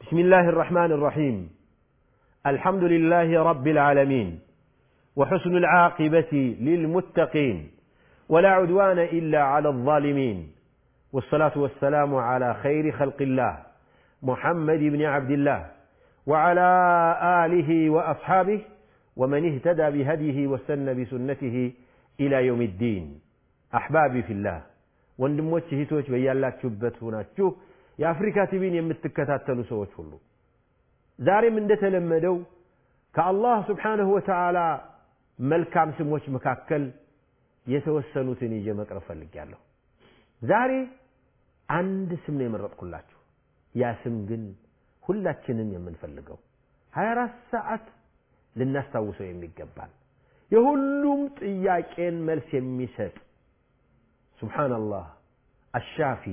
بسم الله الرحمن الرحيم. الحمد لله رب العالمين. وحسن العاقبة للمتقين. ولا عدوان إلا على الظالمين. والصلاة والسلام على خير خلق الله محمد بن عبد الله وعلى آله وأصحابه ومن اهتدى بهديه واستنى بسنته إلى يوم الدين. أحبابي في الله وندموتش هتوش بيالاك شبت هناك. شوف የአፍሪካ ቲቪን የምትከታተሉ ሰዎች ሁሉ ዛሬም እንደተለመደው ከአላህ ስብሓንሁ ወተዓላ መልካም ስሞች መካከል የተወሰኑትን ይዤ መቅረብ ፈልጌያለሁ። ዛሬ አንድ ስም ነው የመረጥኩላችሁ። ያ ስም ግን ሁላችንም የምንፈልገው 24 ሰዓት ልናስታውሰው የሚገባል የሁሉም ጥያቄን መልስ የሚሰጥ ሱብሓነላህ አሻፊ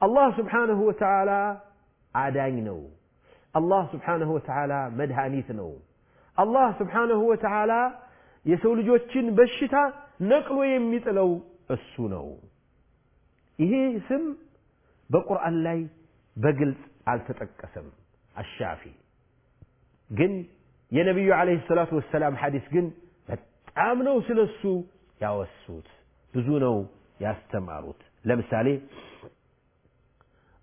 አላህ ስብሓንሁ ወተዓላ አዳኝ ነው አላህ ስብሓንሁ ወተዓላ መድኃኒት ነው አላህ ስብሓንሁ ወተዓላ የሰው ልጆችን በሽታ ነቅሎ የሚጥለው እሱ ነው ይሄ ስም በቁርአን ላይ በግልጽ አልተጠቀሰም አሻፊ ግን የነቢዩ ዓለይሂ ሰላቱ ወሰላም ሐዲስ ግን በጣም ነው ስለሱ ያወሱት ብዙ ነው ያስተማሩት ለምሳሌ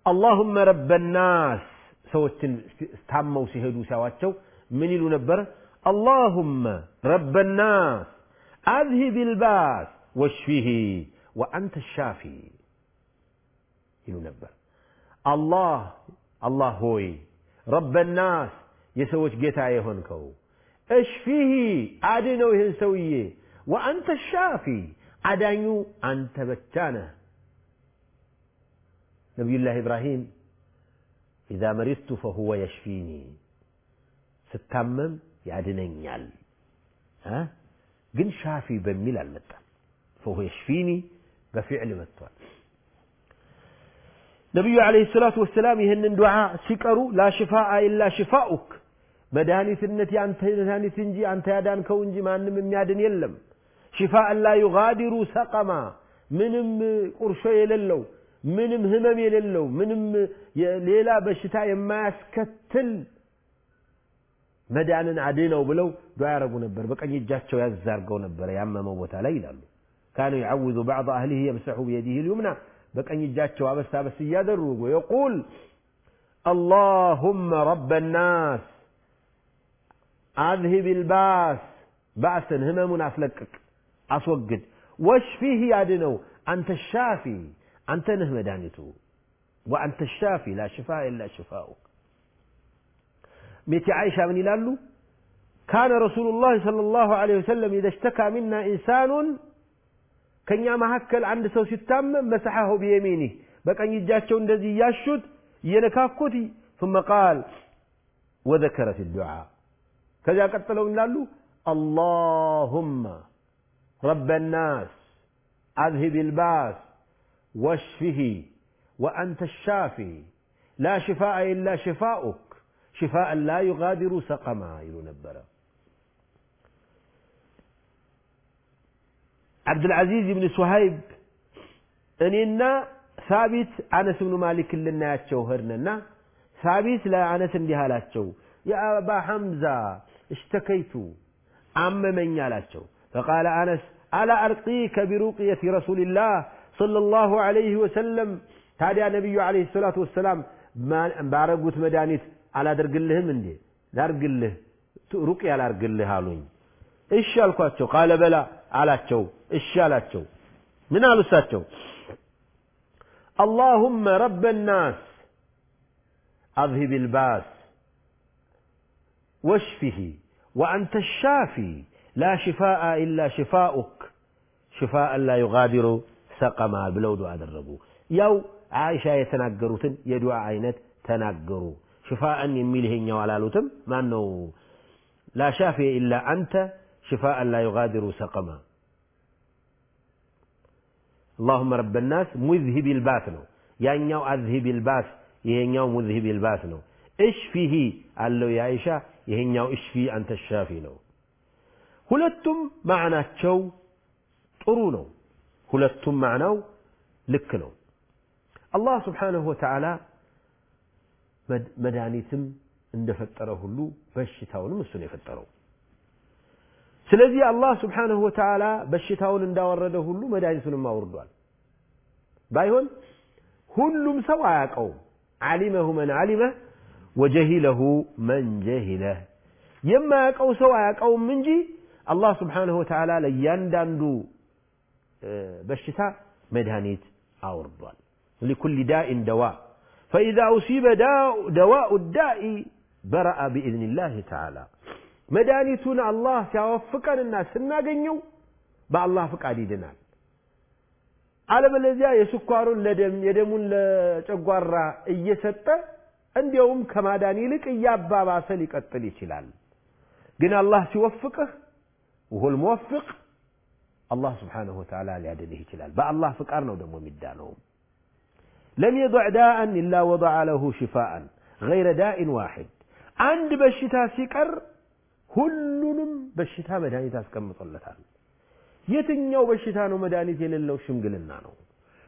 አላሁመ ረበናስ ሰዎችን ታመው ሲሄዱ ሲያዋቸው ምን ይሉ ነበር አላሁመ ረበናስ አዝሂብ ልባስ ወሽፊህ ወአንተ ሻፊ ይሉ ነበር አላህ አላህ ሆይ ረበናስ የሰዎች ጌታ የሆንከው እሽፊህ አድነው ይህን ሰውዬ ወአንተ ሻፊ አዳኙ አንተ ብቻ ነህ ነቢዩላህ ኢብራሂም ኢዛ መሪቱ ፈሁወ የሽፊኒ ስታመም ያድነኛል ግን ሻፊ በሚል አልመጣም ፈሁ የሽፊኒ በፊዕል መጥቷል ነቢዩ ዓለይሂ ሰላቱ ወሰላም ይህንን ዱዓ ሲቀሩ ላ ሽፋአ ኢላ ሽፋኡክ መድኃኒትነት የአንተ መድኃኒት እንጂ አንተ ያዳንከው እንጂ ማንም የሚያድን የለም ሽፋእን ላ ዩጋዲሩ ሰቀማ ምንም ቁርሾ የሌለው ምንም ህመም የሌለው ምንም ሌላ በሽታ የማያስከትል መዳንን አድነው ብለው ዱዓ ያደረጉ ነበር በቀኝ እጃቸው ያዛርገው ነበረ ያመመው ቦታ ላይ ይላሉ ካኑ يعوذ بعض أهله يمسح بيده اليمنى በቀኝ እጃቸው አበስ አበስ እያደረጉ يقول اللهم رب الناس أذهب الباس بأسا همم أسلقك أسوقد واشفيه يادنو أنت الشافي أنت نه مدانته وأنت الشافي لا شفاء إلا شفاؤك. ميتي عائشة من يلالو؟ كان رسول الله صلى الله عليه وسلم إذا اشتكى منا إنسان ከኛ መካከል አንድ ሰው ሲታመም مسحه بيمينه. بقى እጃቸው እንደዚህ እያሹት ينكاكوتي. ثم قال وذكر في الدعاء. ከዚያ من لالو اللهم رب الناس أذهب الباس واشفه وأنت الشافي. لا شفاء إلا شفاؤك. شفاء لا يغادر سقما ينبر عبد العزيز بن سهيب إننا ثابت أنس بن مالك لنا يتشو هرننا ثابت لا أنس بها لا يا أبا حمزة اشتكيت أم من يالاتشو فقال أنس ألا أرقيك برقية رسول الله برقية رسول الله صلى الله عليه وسلم تادي النبي عليه الصلاة والسلام ባረጉት መድኃኒት አላደርግልህም እንዴ ላርግልህ ሩቅያ ላርግልህ አሉኝ እሺ አልኳቸው ቃለ በላ አላቸው እሺ አላቸው ምን አሉ እሳቸው اللهم رب الناس أذهب الباس واشفه وأنت الشافي لا شفاء إلا شفاؤك ሽፋእ ላ ዩጋዲሩ ሰቀማ ብለው ዱዓ አደረጉ ያው አይሻ የተናገሩትን የዱዓ አይነት ተናገሩ ሽፋአን የሚል ይሄኛው አላሉትም ማን ነው ላ ሻፊየ ኢላ አንተ ሽፋአን ላ ዩጋዲሩ ሰቀማ اللهم رب الناس مذهب الباس ነው ያኛው አዝሂብ الباس ይሄኛው ሙዝሂብ الباس ነው እሽፊሂ አለው የአይሻ ይሄኛው እሽፊ አንተ ሻፊ ነው ሁለቱም ማዕናቸው ጥሩ ነው ሁለቱም ማዕናው ልክ ነው አላህ ስብሓንሁ ወተዓላ መድኃኒትም እንደፈጠረ ሁሉ በሽታውንም እሱ ነው የፈጠረው ስለዚህ አላህ ስብሓንሁ ወተዓላ በሽታውን እንዳወረደ ሁሉ መድኃኒቱንም አውርዷል ባይሆን ሁሉም ሰው አያውቀውም ዓሊመሁ መን ዓሊመህ ወጀሂለሁ መን ጀሂለህ የማያውቀው ሰው አያውቀውም እንጂ አላህ ስብሓንሁ ወተዓላ ለእያንዳንዱ በሽታ መድኃኒት አውርዷል። ሊኩል ዳኢን ደዋ። ፈኢዛ ኡሲበ ደዋኡ ዳኢ በረአ ቢኢዝኒላህ ተዓላ። መድኃኒቱን አላህ ሲያወፍቀንና ስናገኘው በአላህ ፍቃድ ይድናል። አለበለዚያ የስኳሩን ለደም የደሙን ለጨጓራ እየሰጠ እንዲያውም ከማዳን ይልቅ እያባባሰ ሊቀጥል ይችላል። ግን አላህ ሲወፍቅህ ወሁል ሙወፍቅ الله سبحانه وتعالى لعدده كلال. بقى الله فكرنا ودم ومدانه لم يضع داء إلا وضع له شفاء غير داء واحد. عند بشتا سكر هلن بشتا مداني تاسكم مطلتان يتن يو بشتا مداني تيل لو شمقل النانو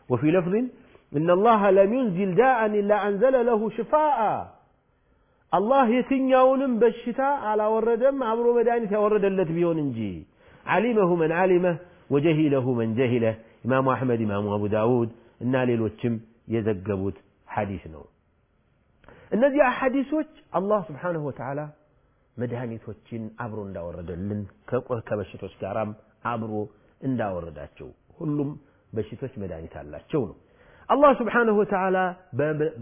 وفي لفظ إن الله لم ينزل داء إلا أنزل له شفاء. الله يتن يون بشتا على وردم عمرو مداني تاورد اللت بيون إنجي. علمه من علمه ወጀሂለሁ መን ጀሂለ ኢማሙ አሕመድ ኢማሙ አቡ ዳውድ እና ሌሎችም የዘገቡት ሐዲስ ነው። እነዚህ ሐዲሶች አላህ ስብሓንሁ ወተዓላ መድኃኒቶችን አብሮ እንዳወረደልን ከበሽቶች ጋራም አብሮ እንዳወረዳቸው ሁሉም በሽቶች መድኃኒት አላቸው ነው። አላህ ስብሓንሁ ወተዓላ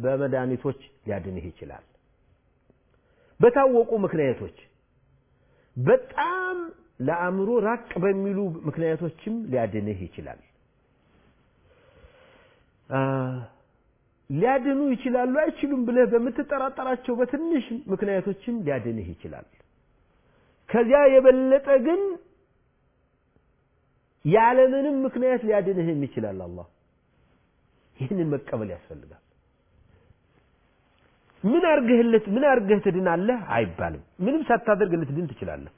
በመድኃኒቶች ሊያድንህ ይችላል። በታወቁ ምክንያቶች በጣም ለአእምሮ ራቅ በሚሉ ምክንያቶችም ሊያድንህ ይችላል። ሊያድኑ ይችላሉ አይችሉም ብለህ በምትጠራጠራቸው በትንሽ ምክንያቶችም ሊያድንህ ይችላል። ከዚያ የበለጠ ግን ያለምንም ምክንያት ሊያድንህም ይችላል አላህ። ይህንን መቀበል ያስፈልጋል። ምን አርገህለት ምን አርገህ ትድናለህ? አይባልም። ምንም ሳታደርግ ልትድን ትችላለህ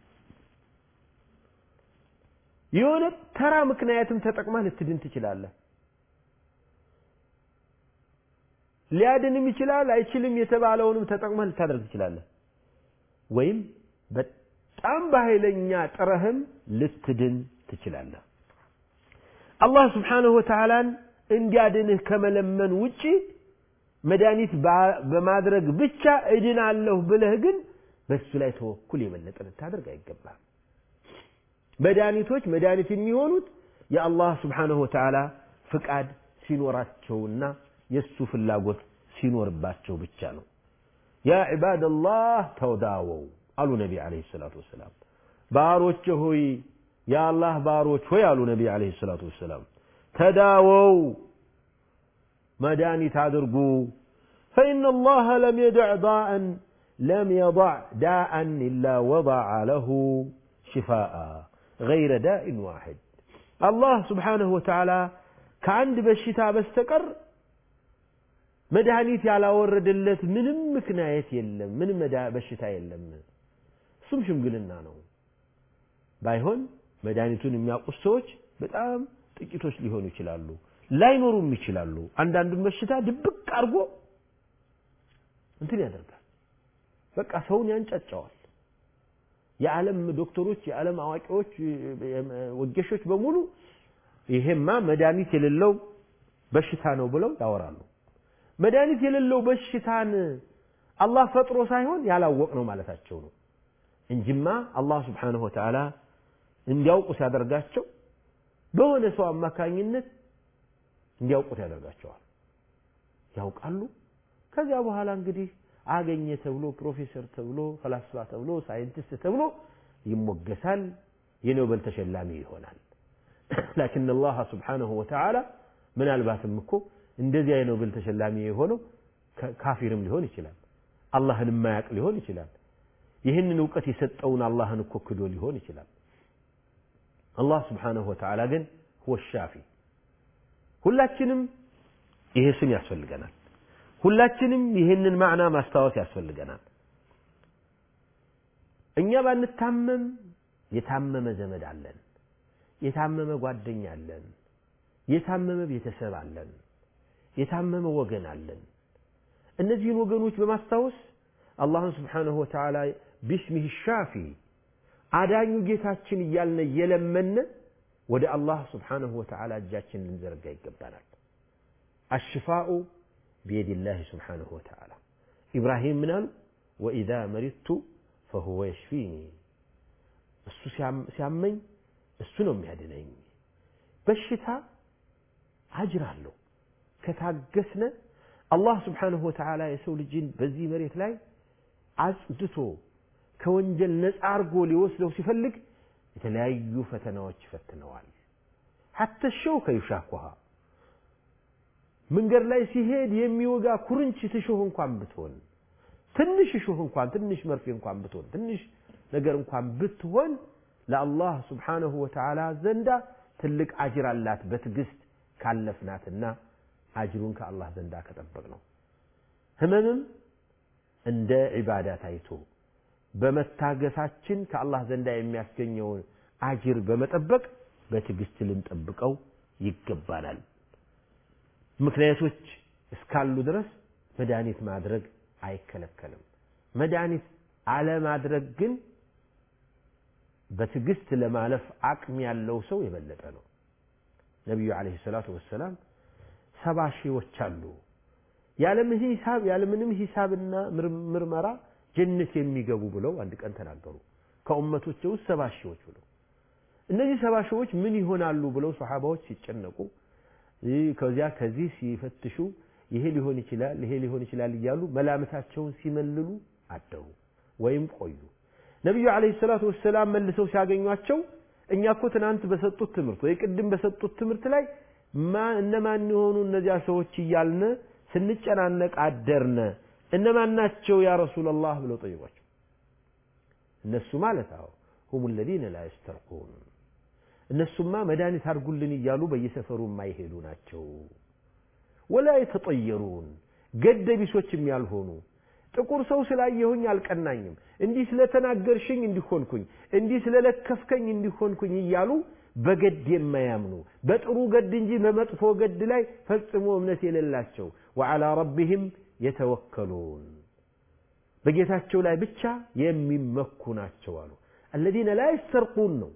የሆነ ተራ ምክንያትም ተጠቅመህ ልትድን ትችላለህ። ሊያድንም ይችላል አይችልም የተባለውንም ተጠቅመህ ልታደርግ ትችላለህ። ወይም በጣም በኃይለኛ ጥረህም ልትድን ትችላለህ። አላህ ስብሓንሁ ወተዓላን እንዲያድንህ ከመለመን ውጪ መድኃኒት በማድረግ ብቻ እድናለሁ ብለህ ግን በሱ ላይ ተወኩል የበለጠ ልታደርግ አይገባም መድኃኒቶች መድኃኒት የሚሆኑት የአላህ ስብሓንሁ ወተዓላ ፍቃድ ሲኖራቸውና የእሱ ፍላጎት ሲኖርባቸው ብቻ ነው ያ ዒባደላህ ተዳወው አሉ ነቢ ዓለይሂ ሰላቱ ወሰላም ባሮች ሆይ የአላህ ባሮች ሆይ አሉ ነቢ ዓለይሂ ሰላቱ ወሰላም ተዳወው መድኃኒት አድርጉ فإن الله لم يدع ضاء لم يضع داء إلا وضع له شفاء ገይረ ዳኢን ዋሕድ አላህ ስብሓንሁ ወተዓላ ከአንድ በሽታ በስተቀር መድኃኒት ያላወረደለት ምንም ምክንያት የለም፣ ምንም በሽታ የለም። እሱም ሽምግልና ነው። ባይሆን መድኃኒቱን የሚያውቁ ሰዎች በጣም ጥቂቶች ሊሆኑ ይችላሉ፣ ላይኖሩም ይችላሉ። አንዳንዱን በሽታ ድብቅ አድርጎ እንትን ያደርጋል። በቃ ሰውን ያንጫጫዋል። የዓለም ዶክተሮች የዓለም አዋቂዎች ወጌሾች በሙሉ ይሄማ መድኃኒት የሌለው በሽታ ነው ብለው ያወራሉ። መድኃኒት የሌለው በሽታን አላህ ፈጥሮ ሳይሆን ያላወቅ ነው ማለታቸው ነው። እንጂማ አላህ ስብሓንሁ ወተዓላ እንዲያውቁ ሲያደርጋቸው በሆነ ሰው አማካኝነት እንዲያውቁት ያደርጋቸዋል። ያውቃሉ። ከዚያ በኋላ እንግዲህ አገኘ ተብሎ ፕሮፌሰር ተብሎ ፈላስፋ ተብሎ ሳይንቲስት ተብሎ ይሞገሳል የኖበል ተሸላሚ ይሆናል ላኪን አላህ ስብሓንሁ ወተዓላ ምናልባትም እኮ እንደዚያ የኖቤል ተሸላሚ የሆነው ካፊርም ሊሆን ይችላል አላህን የማያውቅ ሊሆን ይችላል። ይህንን እውቀት የሰጠውን አላህን እኮ ክዶ ሊሆን ይችላል። አላህ ስብሓነሁ ወተዓላ ግን ሁወ ሻፊ። ሁላችንም ይሄ ስም ያስፈልገናል። ሁላችንም ይህንን ማዕና ማስታወስ ያስፈልገናል። እኛ ባንታመም የታመመ ዘመድ አለን፣ የታመመ ጓደኛ አለን፣ የታመመ ቤተሰብ አለን፣ የታመመ ወገን አለን። እነዚህን ወገኖች በማስታወስ አላህን ስብሓነሁ ወተዓላ ቢስሚህ ሻፊ አዳኙ ጌታችን እያልነ እየለመነ ወደ አላህ ስብሓነሁ ወተዓላ እጃችን ልንዘረጋ ይገባናል። አሽፋኡ ቢየዲላህ ስብሓነሁ ወተዓላ ኢብራሂም ምን አሉ? ወኢዛ መሪቱ ፈሁወ የሽፊኒ እሱ ሲያመኝ እሱ ነው የሚያድነኝ። በሽታ አጅር አለው። ከታገስነ አላህ ስብሓነሁ ወተዓላ የሰው ልጅን በዚህ መሬት ላይ አጽድቶ ከወንጀል ነፃ አርጎ ሊወስደው ሲፈልግ የተለያዩ ፈተናዎች ይፈትነዋል። ሐተ ሸውከ ዩሻኩሃ መንገድ ላይ ሲሄድ የሚወጋ ኩርንችት እሾህ እንኳን ብትሆን ትንሽ እሾህ እንኳን ትንሽ መርፌ እንኳን ብትሆን ትንሽ ነገር እንኳን ብትሆን ለአላህ ስብሓነሁ ወተዓላ ዘንዳ ትልቅ አጅር አላት በትዕግስት ካለፍናትና አጅሩን ከአላህ ዘንዳ ከጠበቅ ነው። ህመምም እንደ ዒባዳ ታይቶ በመታገሳችን ከአላህ ዘንዳ የሚያስገኘውን አጅር በመጠበቅ በትዕግስት ልንጠብቀው ይገባናል። ምክንያቶች እስካሉ ድረስ መድኃኒት ማድረግ አይከለከልም። መድኃኒት አለማድረግ ግን በትዕግስት ለማለፍ አቅም ያለው ሰው የበለጠ ነው። ነቢዩ ዓለይሂ ሰላቱ ወሰላም ሰባ ሺዎች አሉ ያለምንም ሂሳብና ምርመራ ጀነት የሚገቡ ብለው አንድ ቀን ተናገሩ። ከኡመቶች ውስጥ ሰባ ሺዎች ብለው እነዚህ ሰባ ሺዎች ምን ይሆናሉ ብለው ሰሓባዎች ሲጨነቁ ከዚያ ከዚህ ሲፈትሹ ይሄ ሊሆን ይችላል ይሄ ሊሆን ይችላል እያሉ መላምታቸውን ሲመልሉ አደሩ ወይም ቆዩ። ነቢዩ ዓለይሂ ሰላቱ ወሰላም መልሰው ሲያገኟቸው እኛ እኮ ትናንት በሰጡት ትምህርት ወይ ቅድም በሰጡት ትምህርት ላይ እነማን የሆኑ እነዚያ ሰዎች እያልነ ስንጨናነቅ አደርነ እነማን ናቸው ያ ረሱላላህ ብለው ጠይቋቸው። እነሱ ማለት አዎ ሁሙ ለዚነ ላ የስተርቁን እነሱማ መድኃኒት አድርጉልን እያሉ በየሰፈሩ የማይሄዱ ናቸው። ወላ የተጠየሩን ገደቢሶችም ያልሆኑ ጥቁር ሰው ስላየሁኝ አልቀናኝም፣ እንዲህ ስለተናገርሽኝ እንዲሆንኩኝ፣ እንዲህ ስለለከፍከኝ እንዲሆንኩኝ እያሉ በገድ የማያምኑ በጥሩ ገድ እንጂ በመጥፎ ገድ ላይ ፈጽሞ እምነት የሌላቸው ወዓላ ረቢህም የተወከሉን በጌታቸው ላይ ብቻ የሚመኩ ናቸው አሉ። አለዚነ ላ ነው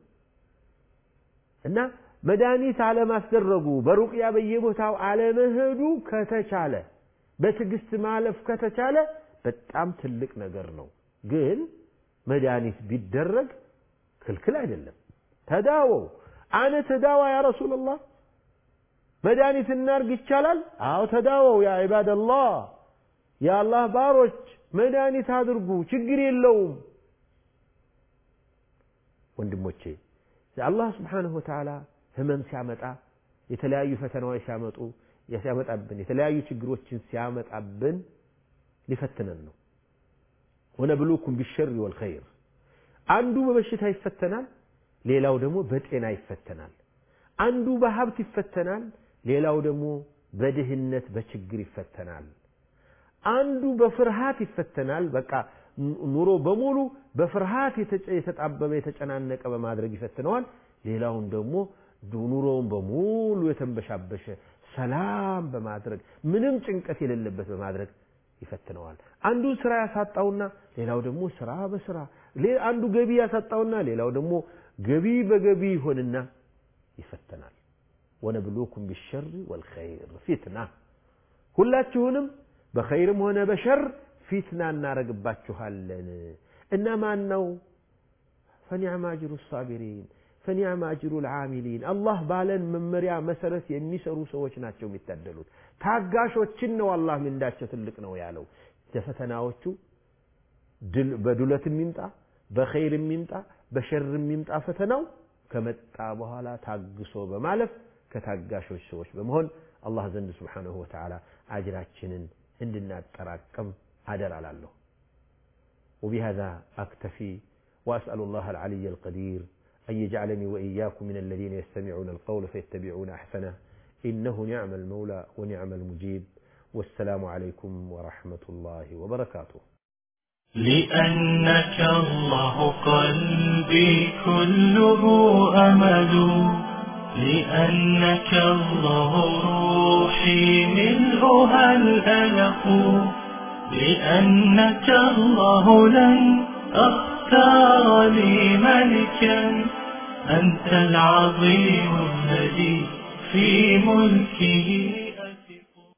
እና መድኃኒት አለማስደረጉ በሩቅያ በየቦታው አለመሄዱ ከተቻለ በትዕግስት ማለፍ ከተቻለ በጣም ትልቅ ነገር ነው። ግን መድኃኒት ቢደረግ ክልክል አይደለም። ተዳወው አነ ተዳዋ ያ ረሱላላህ መድኃኒት እናርግ ይቻላል? አዎ ተዳወው ያ ዒባደላህ የአላህ ባሮች መድኃኒት አድርጉ፣ ችግር የለውም። ወንድሞቼ አላህ ስብሓነሁ ወተዓላ ህመም ሲያመጣ የተለያዩ ፈተናዎች ሲያመጡ ሲያመጣብን የተለያዩ ችግሮችን ሲያመጣብን ሊፈትነን ነው። ወነብሉኩም ቢሸሪ ወልኸይር አንዱ በበሽታ ይፈተናል፣ ሌላው ደግሞ በጤና ይፈተናል። አንዱ በሀብት ይፈተናል፣ ሌላው ደግሞ በድህነት በችግር ይፈተናል። አንዱ በፍርሃት ይፈተናል። በቃ ኑሮ በሙሉ በፍርሃት የተጣበበ የተጨናነቀ በማድረግ ይፈትነዋል። ሌላውን ደግሞ ኑሮውን በሙሉ የተንበሻበሸ ሰላም በማድረግ ምንም ጭንቀት የሌለበት በማድረግ ይፈትነዋል። አንዱ ስራ ያሳጣውና ሌላው ደግሞ ስራ በስራ አንዱ ገቢ ያሳጣውና ሌላው ደግሞ ገቢ በገቢ ይሆንና ይፈተናል። ወነብሉኩም ቢሸሪ ወልኸይር ፊትና ሁላችሁንም በኸይርም ሆነ በሸር ፊትና እናረግባችኋለን። እና ማን ነው ፈኒዕማ አጅሩ ሳቢሪን ፈኒዕማ አጅሩ ልዓሚሊን። አላህ ባለን መመሪያ መሰረት የሚሰሩ ሰዎች ናቸው የሚታደሉት። ታጋሾችን ነው አላህ ምንዳቸው ትልቅ ነው ያለው። ለፈተናዎቹ በዱለት የሚምጣ በኸይር የሚምጣ በሸር የሚምጣ ፈተናው ከመጣ በኋላ ታግሶ በማለፍ ከታጋሾች ሰዎች በመሆን አላህ ዘንድ ስብሓንሁ ወተዓላ አጅራችንን እንድናጠራቅም أدر على الله وبهذا أكتفي وأسأل الله العلي القدير أن يجعلني وإياكم من الذين يستمعون القول فيتبعون أحسنه. إنه نعم المولى ونعم المجيب. والسلام عليكم ورحمة الله وبركاته. لأنك الله قلبي كله أمل لأنك الله روحي ملؤها الألق لأنك الله لن أختار لي ملكا. أنت العظيم الذي في ملكه.